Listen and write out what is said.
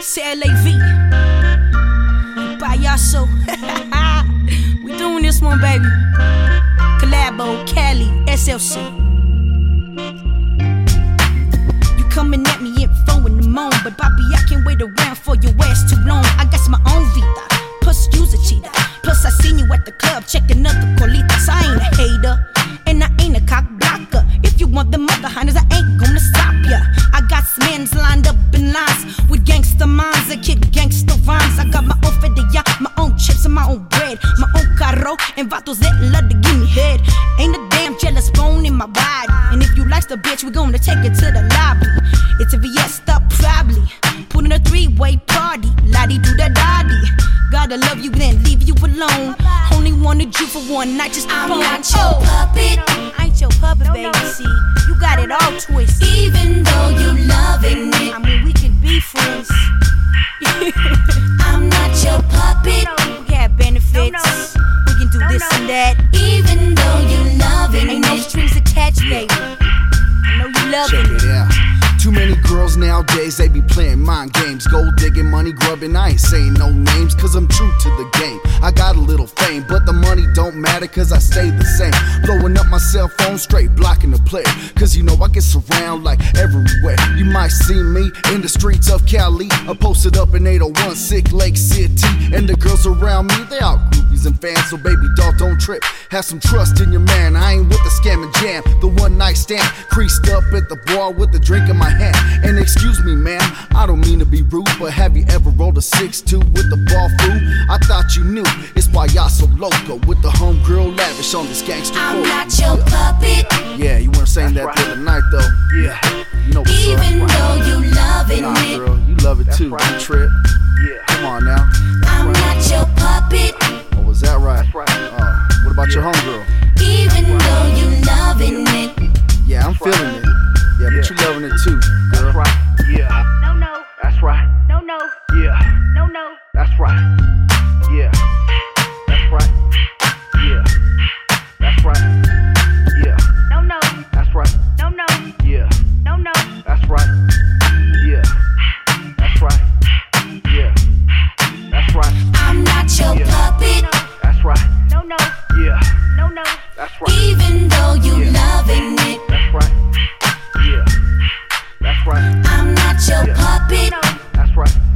C'est LAV. Payaso. we doing this one, baby. Collabo, Cali, SLC. You coming at me at four in the morning, but Bobby, I can't wait around for your ass too long. I got my own vida, plus you's a cheater. Plus I seen you at the club checking out the colitas. I ain't a hater, gangster. I got my own fedilla, my own chips and my own bread, my own carro, and vatos that love to give me head. Ain't a damn jealous bone in my body. And if you like the bitch, we gonna take it to the lobby. It's a fiesta, probably. Put in a three way party, lottie do the daddy. Gotta love you, then leave you alone. Only wanted you for one night, just I'm not your puppet. I ain't your puppet, baby. See, you got it all twisted. Even that. Even though you loving Ain't no strings attached, baby. I know you Check loving it it. out. Too many girls nowadays, they be playing mind games. Gold digging, money grubbing. I ain't saying no names, cause I'm true to the game. I got a little fame, but the money don't matter, cause I stay the same. Blowing up my cell phone, straight blocking the player. Cause you know I get surround like everywhere. You might see me in the streets of Cali. I posted up in 801 Salt Lake City. And the girls around me, they all groupies and fans. So baby doll, don't trip. Have some trust in your man. I ain't with the scam and jam. The one night stand, creased up at the bar with the drink in my hand. And excuse me, ma'am, I don't mean to be rude, but have you ever rolled a 6-2 with the ball food? I thought you knew. It's why y'all so loco with the homegirl lavish on this gangster I'm boat. not your puppet. Yeah, you weren't saying that the other night though. Yeah, you know what's Even up. though you loving Nah, it, girl, you love it too. You trip. Was right? Uh, what about your homegirl? Even though you loving it, Yeah, I'm feeling it. Yeah, but you loving it too, girl. That's right. Yeah. No, no, That's right. no, no, Yeah. no, no. That's right. That's right. Even though you yeah. loving it. That's right. Yeah. That's right. I'm not your yeah. puppet. No. That's right.